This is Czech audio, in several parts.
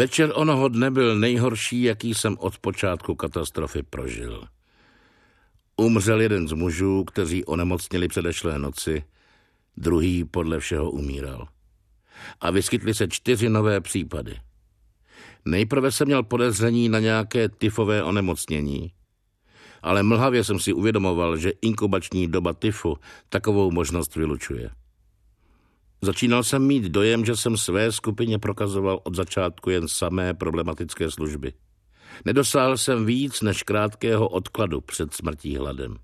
Večer onoho dne byl nejhorší, jaký jsem od počátku katastrofy prožil. Umřel jeden z mužů, kteří onemocnili předešlé noci, druhý podle všeho umíral. A vyskytly se čtyři nové případy. Nejprve jsem měl podezření na nějaké tyfové onemocnění, ale mlhavě jsem si uvědomoval, že inkubační doba tyfu takovou možnost vylučuje. Začínal jsem mít dojem, že jsem své skupině prokazoval od začátku jen samé problematické služby. Nedosáhl jsem víc než krátkého odkladu před smrtí hladem.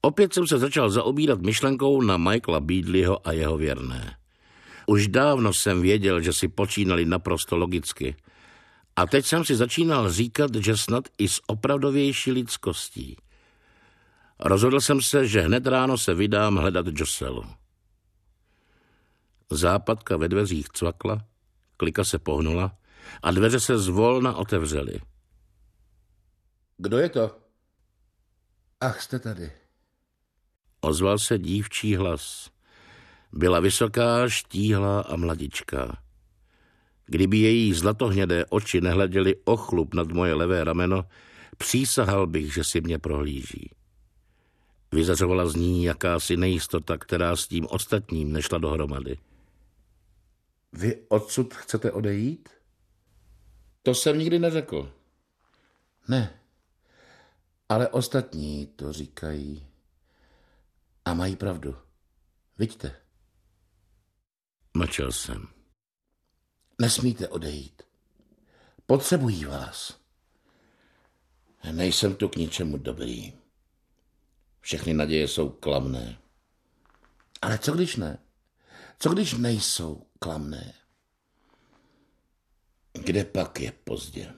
Opět jsem se začal zaobírat myšlenkou na Michaela Beadleyho a jeho věrné. Už dávno jsem věděl, že si počínali naprosto logicky. A teď jsem si začínal říkat, že snad i s opravdovější lidskostí. Rozhodl jsem se, že hned ráno se vydám hledat Joselu. Západka ve dveřích cvakla, klika se pohnula a dveře se zvolna otevřely. Kdo je to? Ach, jste tady. Ozval se dívčí hlas. Byla vysoká, štíhlá a mladičká. Kdyby její zlatohnědé oči nehleděly ochlup nad moje levé rameno, přísahal bych, že si mě prohlíží. Vyzařovala z ní jakási nejistota, která s tím ostatním nešla dohromady. Vy odsud chcete odejít? To jsem nikdy neřekl. Ne, ale ostatní to říkají. A mají pravdu. Vidíte. Mlčel jsem. Nesmíte odejít. Potřebují vás. Nejsem tu k ničemu dobrý. Všechny naděje jsou klamné. Ale co když ne? Co když nejsou klamné? Kde pak je pozdě?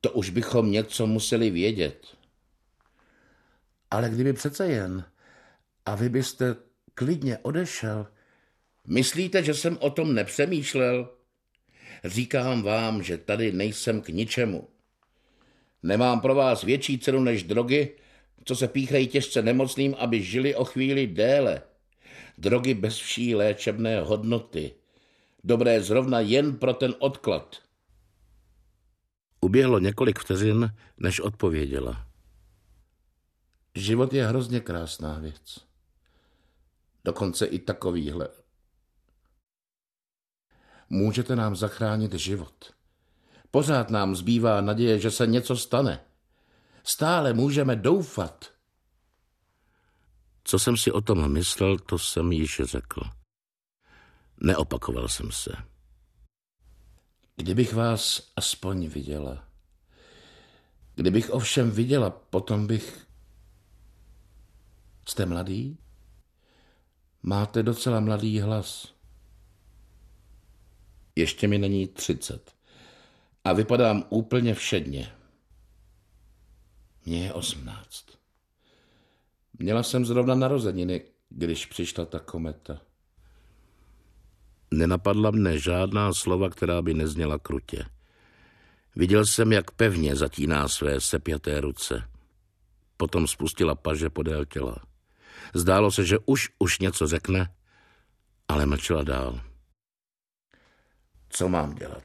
To už bychom něco museli vědět. Ale kdyby přece jen a vy byste klidně odešel, myslíte, že jsem o tom nepřemýšlel? Říkám vám, že tady nejsem k ničemu. Nemám pro vás větší cenu než drogy, co se píchají těžce nemocným, aby žili o chvíli déle. Drogy bez vší léčebné hodnoty. Dobré zrovna jen pro ten odklad. Uběhlo několik vteřin, než odpověděla. Život je hrozně krásná věc. Dokonce i takovýhle. Můžete nám zachránit život. Pořád nám zbývá naděje, že se něco stane. Stále můžeme doufat. Co jsem si o tom myslel, to jsem již řekl. Neopakoval jsem se. Kdybych vás aspoň viděla. Kdybych ovšem viděla, potom bych... Jste mladý? Máte docela mladý hlas. Ještě mi není třicet. A vypadám úplně všedně. Mně je osmnáct. Měla jsem zrovna narozeniny, když přišla ta kometa. Nenapadla mne žádná slova, která by nezněla krutě. Viděl jsem, jak pevně zatíná své sepjaté ruce. Potom spustila paže podél těla. Zdálo se, že už už něco řekne, ale mlčela dál. Co mám dělat?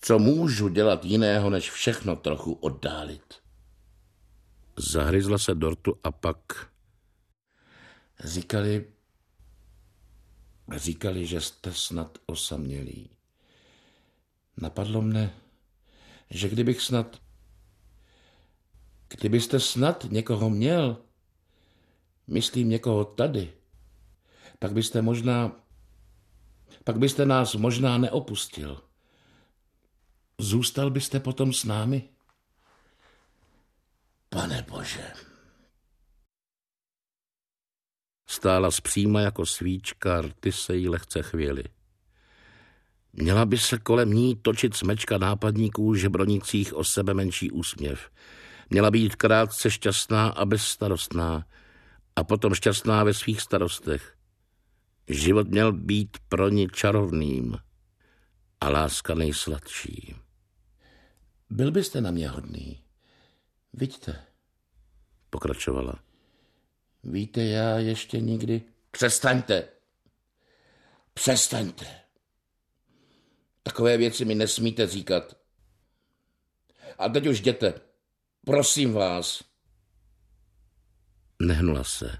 Co můžu dělat jiného, než všechno trochu oddálit? Zahryzla se dortu a pak... Říkali, říkali, že jste snad osamělí. Napadlo mne, že kdybych snad... Kdybyste snad někoho měl, myslím někoho tady, pak byste možná... Pak byste nás možná neopustil. Zůstal byste potom s námi? Pane Bože. Stála zpříma jako svíčka, rty se jí lehce chvěly. Měla by se kolem ní točit smečka nápadníků žebronicích o sebe menší úsměv. Měla být krátce šťastná a bezstarostná a potom šťastná ve svých starostech. Život měl být pro ní čarovným a láska nejsladší. Byl byste na mě hodný. Vidíte, pokračovala. Víte, já ještě nikdy... Přestaňte. Přestaňte. Takové věci mi nesmíte říkat. A teď už jděte. Prosím vás. Nehnula se.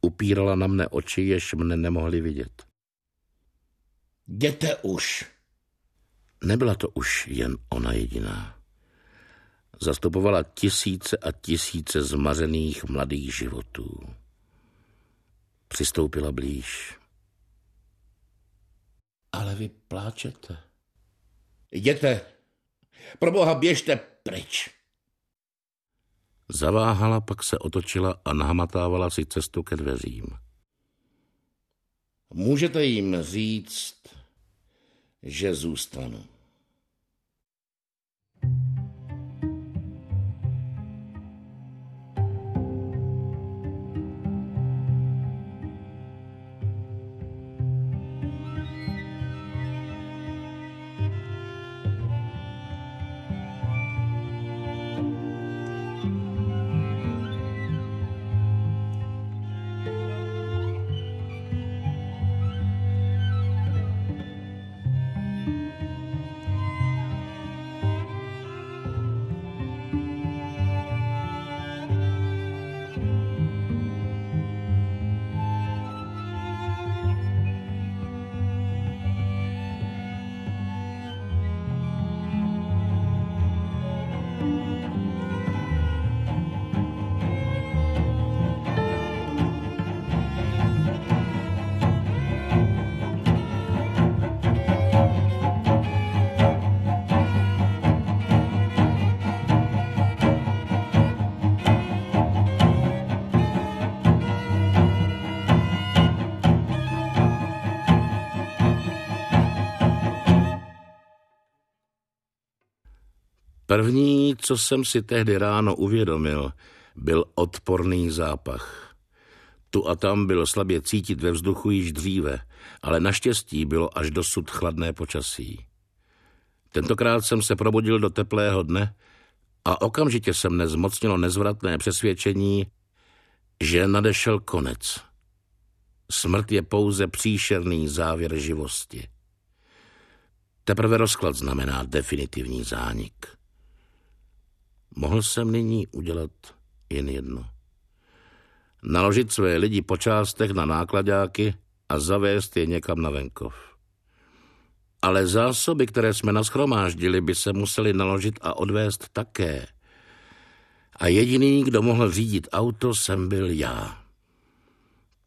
Upírala na mne oči, jež mne nemohli vidět. Jděte už. Nebyla to už jen ona jediná. Zastupovala tisíce a tisíce zmařených mladých životů. Přistoupila blíž. Ale vy pláčete. Jděte. Pro boha běžte pryč. Zaváhala, pak se otočila a nahmatávala si cestu ke dveřím. Můžete jim říct, že zůstanu. První, co jsem si tehdy ráno uvědomil, byl odporný zápach. Tu a tam bylo slabě cítit ve vzduchu již dříve, ale naštěstí bylo až dosud chladné počasí. Tentokrát jsem se probudil do teplého dne a okamžitě se mne zmocnilo nezvratné přesvědčení, že nadešel konec. Smrt je pouze příšerný závěr živosti. Teprve rozklad znamená definitivní zánik. Mohl jsem nyní udělat jen jedno. Naložit své lidi po částech na nákladáky a zavést je někam na venkov. Ale zásoby, které jsme naschromáždili, by se museli naložit a odvést také. A jediný, kdo mohl řídit auto, jsem byl já.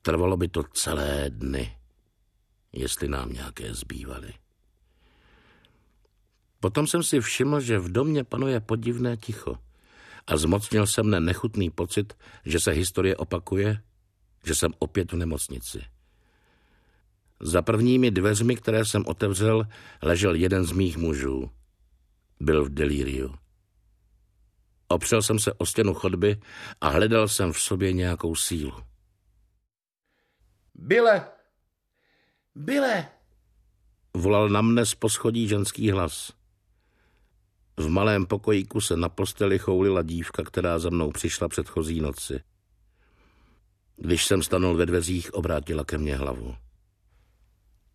Trvalo by to celé dny, jestli nám nějaké zbývaly. Potom jsem si všiml, že v domě panuje podivné ticho a zmocnil se mne nechutný pocit, že se historie opakuje, že jsem opět v nemocnici. Za prvními dveřmi, které jsem otevřel, ležel jeden z mých mužů. Byl v delíriu. Opřel jsem se o stěnu chodby a hledal jsem v sobě nějakou sílu. Byle! Byle! Volal na mne z poschodí ženský hlas. V malém pokojíku se na posteli choulila dívka, která za mnou přišla předchozí noci. Když jsem stanul ve dveřích, obrátila ke mně hlavu.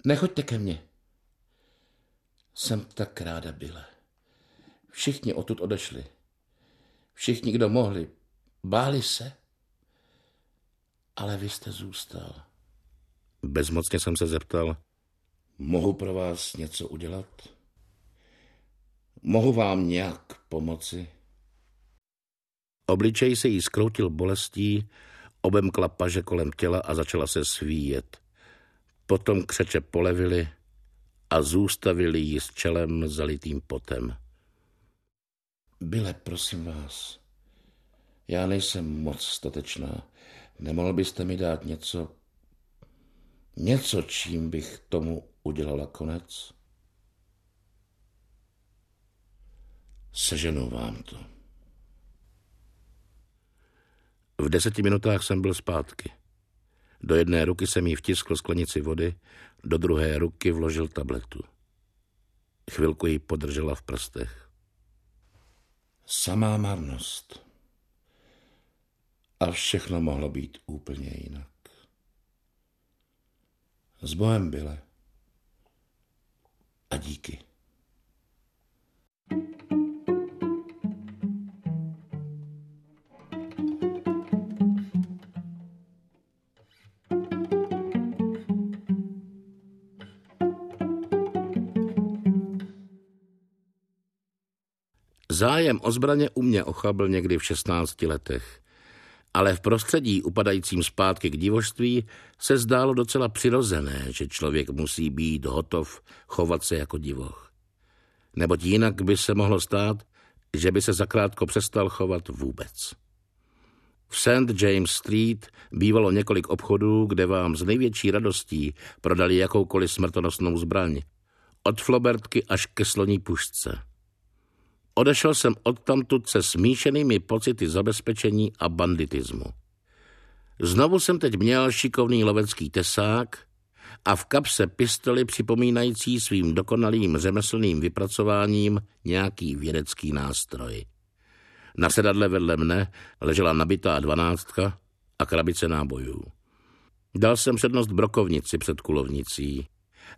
Nechoďte ke mně. Jsem tak ráda byla. Všichni odtud odešli. Všichni, kdo mohli, báli se. Ale vy jste zůstal. Bezmocně jsem se zeptal. Mohu pro vás něco udělat? Mohu vám nějak pomoci? Obličej se jí skroutil bolestí, obemkla paže kolem těla a začala se svíjet. Potom křeče polevily a zůstavili ji s čelem zalitým potem. Byle, prosím vás, já nejsem moc statečná. Nemohl byste mi dát něco, něco, čím bych tomu udělala konec? Seženu vám to. V deseti minutách jsem byl zpátky. Do jedné ruky jsem jí vtiskl sklenici vody, do druhé ruky vložil tabletu. Chvilku ji podržela v prstech. Samá marnost. A všechno mohlo být úplně jinak. S Bohem byle. A díky. Zájem o zbraně u mě ochabl někdy v 16 letech. Ale v prostředí upadajícím zpátky k divožství se zdálo docela přirozené, že člověk musí být hotov chovat se jako divoch. Neboť jinak by se mohlo stát, že by se zakrátko přestal chovat vůbec. V St. James Street bývalo několik obchodů, kde vám s největší radostí prodali jakoukoliv smrtonosnou zbraň. Od flobertky až ke sloní pušce. Odešel jsem odtamtud se smíšenými pocity zabezpečení a banditismu. Znovu jsem teď měl šikovný lovecký tesák a v kapse pistoli připomínající svým dokonalým řemeslným vypracováním nějaký vědecký nástroj. Na sedadle vedle mne ležela nabitá dvanáctka a krabice nábojů. Dal jsem přednost brokovnici před kulovnicí.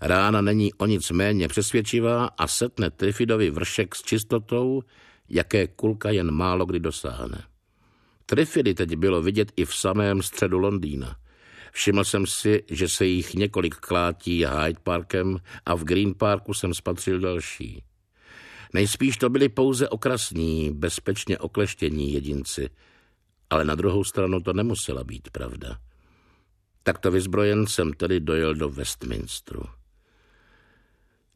Rána není o nic méně přesvědčivá a setne Trifidovi vršek s čistotou, jaké kulka jen málo kdy dosáhne. Trifidy teď bylo vidět i v samém středu Londýna. Všiml jsem si, že se jich několik klátí Hyde Parkem a v Green Parku jsem spatřil další. Nejspíš to byli pouze okrasní, bezpečně okleštění jedinci, ale na druhou stranu to nemusela být pravda. Takto vyzbrojen jsem tedy dojel do Westminsteru.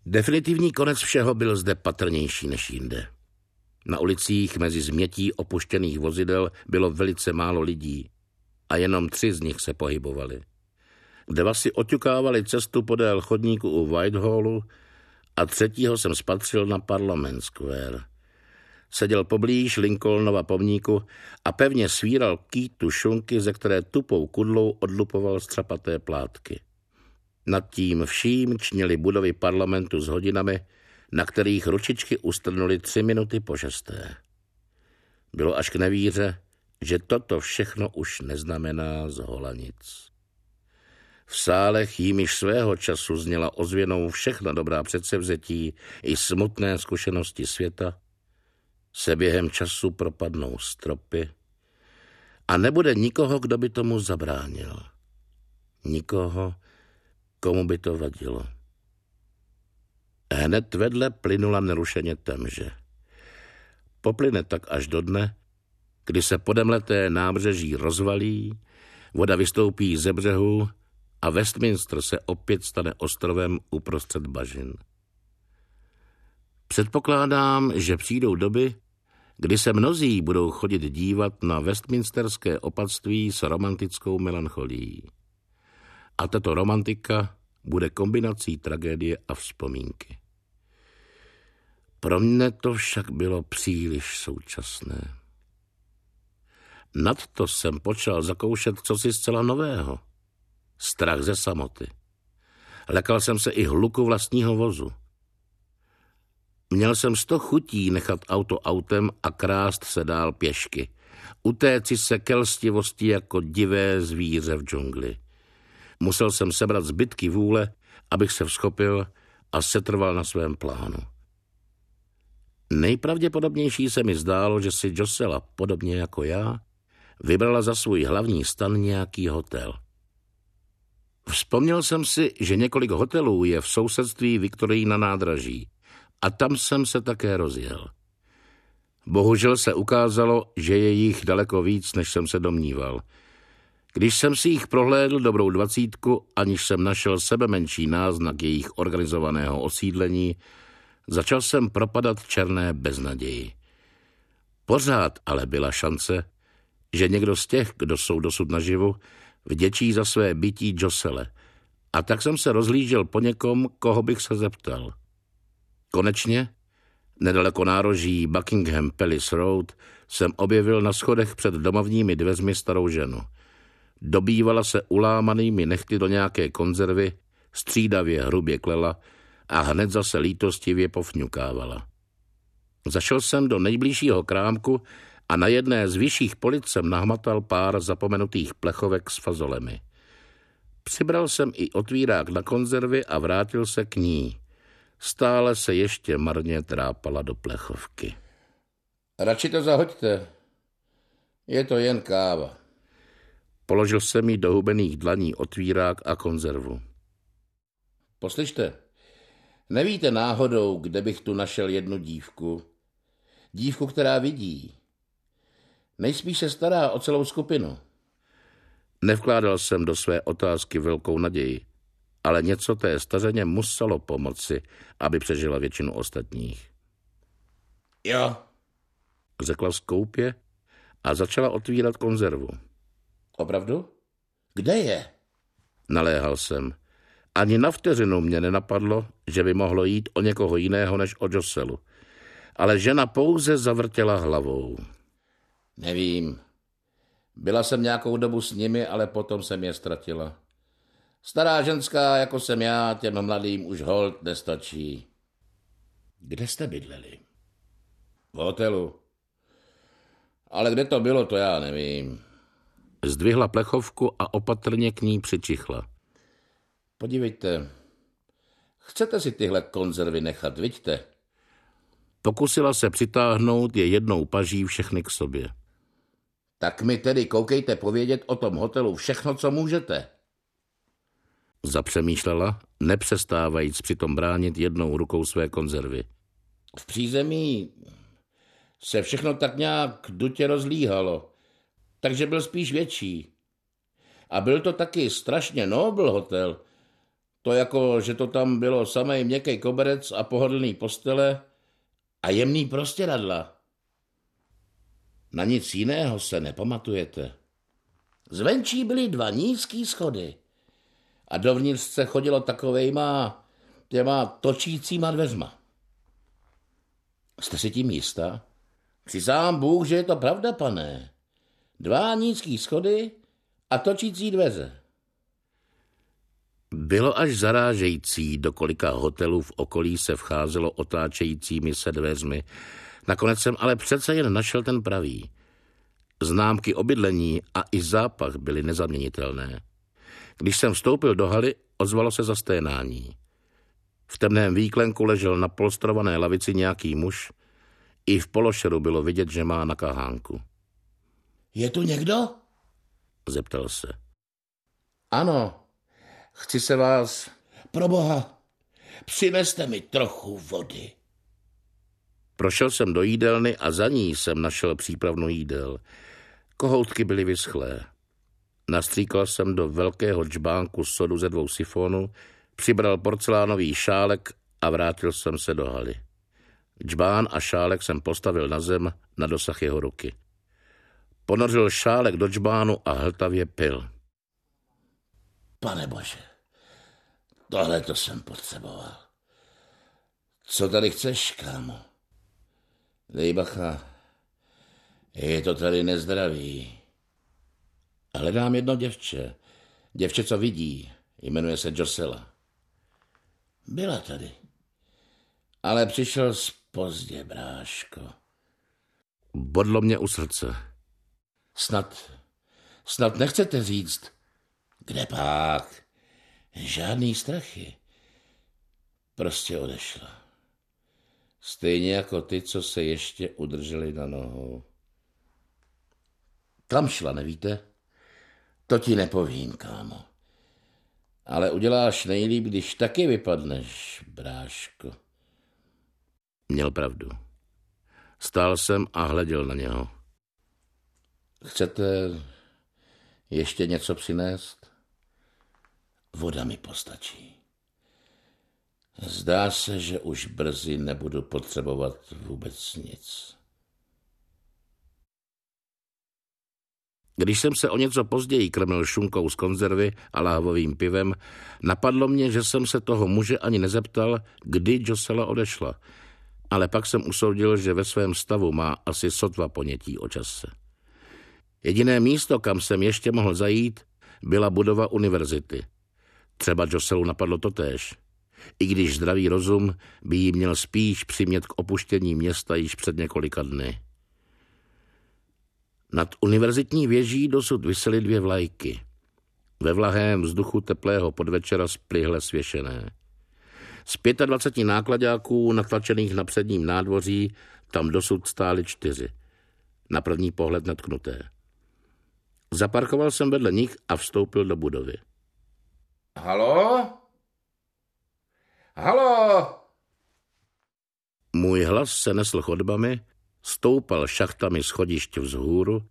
Definitivní konec všeho byl zde patrnější než jinde. Na ulicích mezi změtí opuštěných vozidel bylo velice málo lidí a jenom tři z nich se pohybovali. Dva si oťukávali cestu podél chodníku u Whitehallu a třetího jsem spatřil na Parliament Square. Seděl poblíž Lincolnova pomníku a pevně svíral kýtu šunky, ze které tupou kudlou odlupoval střapaté plátky. Nad tím vším čnili budovy parlamentu s hodinami, na kterých ručičky ustrnuly tři minuty po šesté. Bylo až k nevíře, že toto všechno už neznamená zhola nic. V sálech jimiž svého času zněla ozvěnou všechna dobrá předsevzetí i smutné zkušenosti světa, se během času propadnou stropy a nebude nikoho, kdo by tomu zabránil. Nikoho, komu by to vadilo. Hned vedle plynula nerušeně temže. Poplyne tak až do dne, kdy se podemleté nábřeží rozvalí, voda vystoupí ze břehu a Westminster se opět stane ostrovem uprostřed bažin. Předpokládám, že přijdou doby, kdy se mnozí budou chodit dívat na westminsterské opatství s romantickou melancholí. A tato romantika bude kombinací tragédie a vzpomínky. Pro mne to však bylo příliš současné. Nad to jsem počal zakoušet cosi zcela nového. Strach ze samoty. Lekal jsem se i hluku vlastního vozu. Měl jsem sto chutí nechat auto autem a krást se dál pěšky. Utéci se kelstivosti jako divé zvíře v džungli. Musel jsem sebrat zbytky vůle, abych se vzchopil a setrval na svém plánu. Nejpravděpodobnější se mi zdálo, že si Josela, podobně jako já, vybrala za svůj hlavní stan nějaký hotel. Vzpomněl jsem si, že několik hotelů je v sousedství Viktorii na nádraží a tam jsem se také rozjel. Bohužel se ukázalo, že je jich daleko víc, než jsem se domníval – když jsem si jich prohlédl dobrou dvacítku, aniž jsem našel sebe menší náznak jejich organizovaného osídlení, začal jsem propadat černé beznaději. Pořád ale byla šance, že někdo z těch, kdo jsou dosud naživu, vděčí za své bytí Josele. A tak jsem se rozlížel po někom, koho bych se zeptal. Konečně, nedaleko nároží Buckingham Palace Road, jsem objevil na schodech před domovními dveřmi starou ženu – Dobývala se ulámanými nechty do nějaké konzervy, střídavě hrubě klela a hned zase lítostivě pofňukávala. Zašel jsem do nejbližšího krámku a na jedné z vyšších polic jsem nahmatal pár zapomenutých plechovek s fazolemi. Přibral jsem i otvírák na konzervy a vrátil se k ní. Stále se ještě marně trápala do plechovky. Radši to zahoďte. Je to jen káva. Položil jsem jí do hubených dlaní otvírák a konzervu. Poslyšte, nevíte náhodou, kde bych tu našel jednu dívku? Dívku, která vidí. Nejspíš se stará o celou skupinu. Nevkládal jsem do své otázky velkou naději, ale něco té stařeně muselo pomoci, aby přežila většinu ostatních. Jo, řekla skoupě a začala otvírat konzervu. Opravdu? Kde je? Naléhal jsem. Ani na vteřinu mě nenapadlo, že by mohlo jít o někoho jiného než o Joselu. Ale žena pouze zavrtěla hlavou. Nevím. Byla jsem nějakou dobu s nimi, ale potom jsem je ztratila. Stará ženská, jako jsem já, těm mladým už hold nestačí. Kde jste bydleli? V hotelu. Ale kde to bylo, to já nevím. Zdvihla plechovku a opatrně k ní přičichla. Podívejte, chcete si tyhle konzervy nechat, vidíte? Pokusila se přitáhnout je jednou paží všechny k sobě. Tak mi tedy koukejte povědět o tom hotelu všechno, co můžete. Zapřemýšlela, nepřestávajíc přitom bránit jednou rukou své konzervy. V přízemí se všechno tak nějak dutě rozlíhalo, takže byl spíš větší. A byl to taky strašně nobl hotel. To jako, že to tam bylo samý měkký koberec a pohodlný postele a jemný prostěradla. Na nic jiného se nepamatujete. Zvenčí byly dva nízký schody a dovnitř se chodilo takovejma těma točícíma dveřma. Jste si tím jistá? Přisám Bůh, že je to pravda, pane. Dva nízký schody a točící dveře. Bylo až zarážející, do kolika hotelů v okolí se vcházelo otáčejícími se dveřmi. Nakonec jsem ale přece jen našel ten pravý. Známky obydlení a i zápach byly nezaměnitelné. Když jsem vstoupil do haly, ozvalo se zasténání. V temném výklenku ležel na polstrované lavici nějaký muž, i v pološeru bylo vidět, že má na kahánku. Je tu někdo? Zeptal se. Ano, chci se vás... Pro boha, přineste mi trochu vody. Prošel jsem do jídelny a za ní jsem našel přípravnou jídel. Kohoutky byly vyschlé. Nastříkal jsem do velkého džbánku sodu ze dvou sifonů, přibral porcelánový šálek a vrátil jsem se do haly. Džbán a šálek jsem postavil na zem na dosah jeho ruky. Ponořil šálek do džbánu a hltavě pil. Pane bože, tohle to jsem potřeboval. Co tady chceš, kámo? Dej bacha, je to tady nezdravý. Hledám jedno děvče. Děvče, co vidí. Jmenuje se Josela. Byla tady. Ale přišel z Pozdě, bráško. Bodlo mě u srdce. Snad, snad nechcete říct, kde pak? Žádný strachy. Prostě odešla. Stejně jako ty, co se ještě udrželi na nohou. Kam šla, nevíte? To ti nepovím, kámo. Ale uděláš nejlíp, když taky vypadneš, bráško. Měl pravdu. Stál jsem a hleděl na něho. Chcete ještě něco přinést? Voda mi postačí. Zdá se, že už brzy nebudu potřebovat vůbec nic. Když jsem se o něco později krmil šunkou z konzervy a láhovým pivem, napadlo mě, že jsem se toho muže ani nezeptal, kdy Josela odešla – ale pak jsem usoudil, že ve svém stavu má asi sotva ponětí o čase. Jediné místo, kam jsem ještě mohl zajít, byla budova univerzity. Třeba Joselu napadlo to též. I když zdravý rozum by jí měl spíš přimět k opuštění města již před několika dny. Nad univerzitní věží dosud visely dvě vlajky. Ve vlahém vzduchu teplého podvečera splihle svěšené. Z 25 nákladáků natlačených na předním nádvoří tam dosud stály čtyři. Na první pohled netknuté. Zaparkoval jsem vedle nich a vstoupil do budovy. Halo? Halo? Můj hlas se nesl chodbami, stoupal šachtami schodišť vzhůru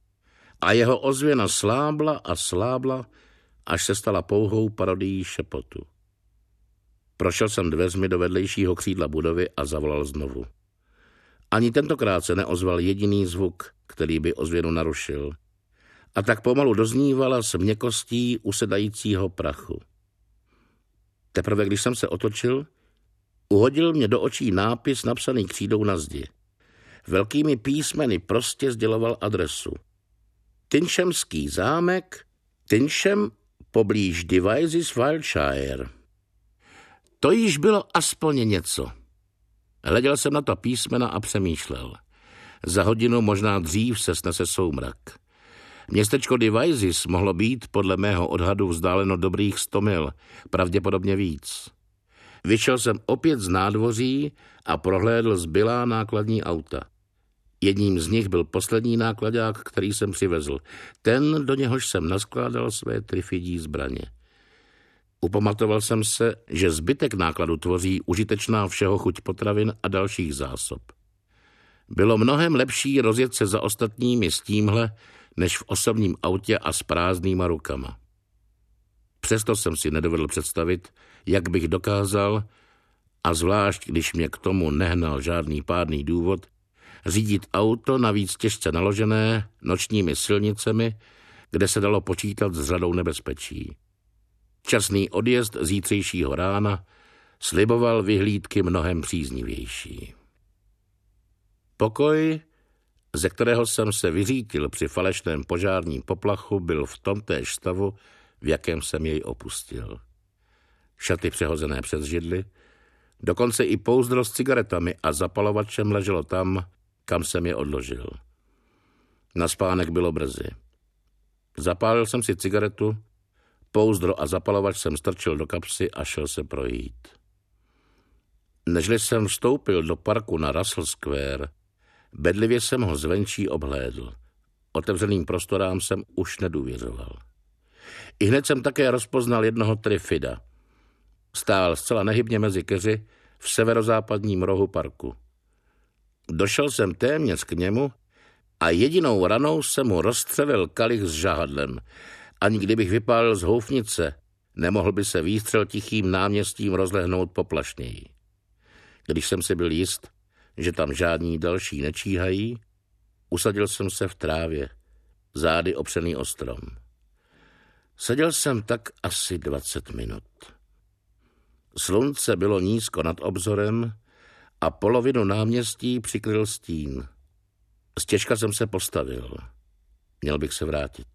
a jeho ozvěna slábla a slábla, až se stala pouhou parodií šepotu. Prošel jsem dveřmi do vedlejšího křídla budovy a zavolal znovu. Ani tentokrát se neozval jediný zvuk, který by ozvěnu narušil. A tak pomalu doznívala s měkostí usedajícího prachu. Teprve když jsem se otočil, uhodil mě do očí nápis napsaný křídou na zdi. Velkými písmeny prostě sděloval adresu. Tynšemský zámek, Tynšem poblíž Devices Wildshire. To již bylo aspoň něco. Hleděl jsem na ta písmena a přemýšlel. Za hodinu, možná dřív, se snese soumrak. Městečko Devices mohlo být podle mého odhadu vzdáleno dobrých sto mil, pravděpodobně víc. Vyšel jsem opět z nádvoří a prohlédl zbylá nákladní auta. Jedním z nich byl poslední nákladák, který jsem přivezl. Ten, do něhož jsem naskládal své trifidí zbraně. Upamatoval jsem se, že zbytek nákladu tvoří užitečná všeho chuť potravin a dalších zásob. Bylo mnohem lepší rozjet se za ostatními s tímhle, než v osobním autě a s prázdnýma rukama. Přesto jsem si nedovedl představit, jak bych dokázal, a zvlášť když mě k tomu nehnal žádný pádný důvod, řídit auto navíc těžce naložené nočními silnicemi, kde se dalo počítat s řadou nebezpečí. Časný odjezd zítřejšího rána sliboval vyhlídky mnohem příznivější. Pokoj, ze kterého jsem se vyřítil při falešném požárním poplachu, byl v tom též stavu, v jakém jsem jej opustil. Šaty přehozené přes židly, dokonce i pouzdro s cigaretami a zapalovačem leželo tam, kam jsem je odložil. Na spánek bylo brzy. Zapálil jsem si cigaretu, pouzdro a zapalovač jsem strčil do kapsy a šel se projít. Nežli jsem vstoupil do parku na Russell Square, bedlivě jsem ho zvenčí obhlédl. Otevřeným prostorám jsem už nedůvěřoval. I hned jsem také rozpoznal jednoho trifida. Stál zcela nehybně mezi keři v severozápadním rohu parku. Došel jsem téměř k němu a jedinou ranou jsem mu rozstřelil kalich s žádlem. Ani kdybych vypálil z houfnice, nemohl by se výstřel tichým náměstím rozlehnout poplašněji. Když jsem si byl jist, že tam žádní další nečíhají, usadil jsem se v trávě, zády opřený o strom. Seděl jsem tak asi dvacet minut. Slunce bylo nízko nad obzorem a polovinu náměstí přikryl stín. Stěžka jsem se postavil. Měl bych se vrátit.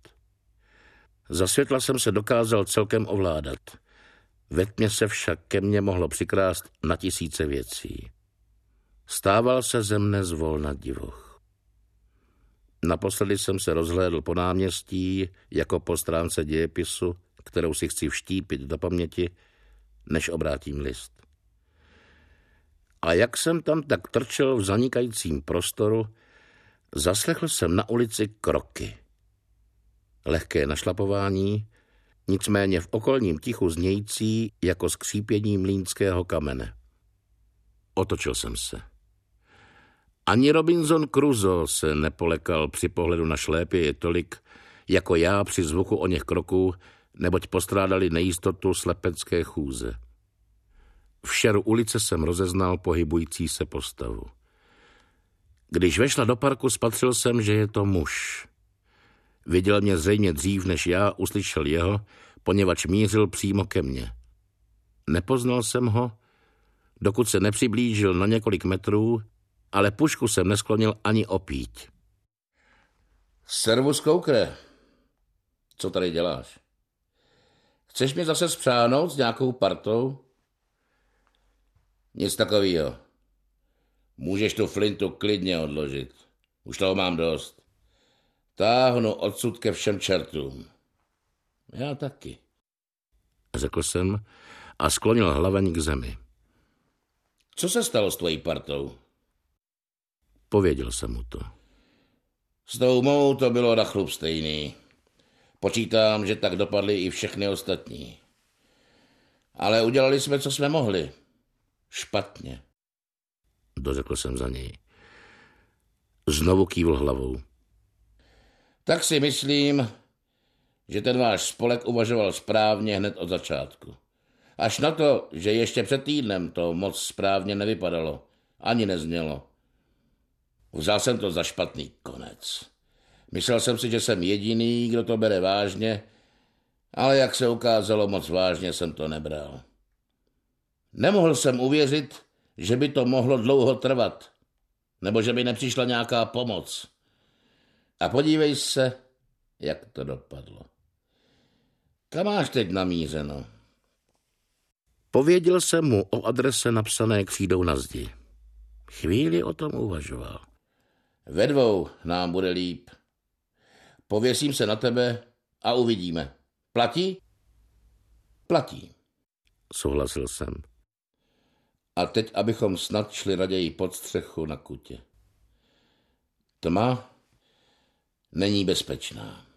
Za světla jsem se dokázal celkem ovládat. Ve tmě se však ke mně mohlo přikrást na tisíce věcí. Stával se ze mne zvolna divoch. Naposledy jsem se rozhlédl po náměstí jako po stránce dějepisu, kterou si chci vštípit do paměti, než obrátím list. A jak jsem tam tak trčel v zanikajícím prostoru, zaslechl jsem na ulici kroky. Lehké našlapování, nicméně v okolním tichu znějící jako skřípění mlínského kamene. Otočil jsem se. Ani Robinson Crusoe se nepolekal při pohledu na šlépě je tolik, jako já při zvuku o něch kroků, neboť postrádali nejistotu slepecké chůze. V šeru ulice jsem rozeznal pohybující se postavu. Když vešla do parku, spatřil jsem, že je to muž. Viděl mě zřejmě dřív, než já uslyšel jeho, poněvadž mířil přímo ke mně. Nepoznal jsem ho, dokud se nepřiblížil na několik metrů, ale pušku jsem nesklonil ani opít. Servus, koukre. Co tady děláš? Chceš mě zase spřáhnout s nějakou partou? Nic takového. Můžeš tu flintu klidně odložit. Už toho mám dost. Táhnu odsud ke všem čertům. Já taky. Řekl jsem a sklonil hlaveň k zemi. Co se stalo s tvojí partou? Pověděl jsem mu to. S tou mou to bylo na chlup stejný. Počítám, že tak dopadly i všechny ostatní. Ale udělali jsme, co jsme mohli. Špatně. Dořekl jsem za něj. Znovu kývl hlavou. Tak si myslím, že ten váš spolek uvažoval správně hned od začátku. Až na to, že ještě před týdnem to moc správně nevypadalo. Ani neznělo. Vzal jsem to za špatný konec. Myslel jsem si, že jsem jediný, kdo to bere vážně, ale jak se ukázalo, moc vážně jsem to nebral. Nemohl jsem uvěřit, že by to mohlo dlouho trvat, nebo že by nepřišla nějaká pomoc. A podívej se, jak to dopadlo. Kam máš teď namířeno? Pověděl jsem mu o adrese napsané křídou na zdi. Chvíli o tom uvažoval. Ve dvou nám bude líp. Pověsím se na tebe a uvidíme. Platí? Platí. Souhlasil jsem. A teď, abychom snad šli raději pod střechu na kutě. Tma není bezpečná.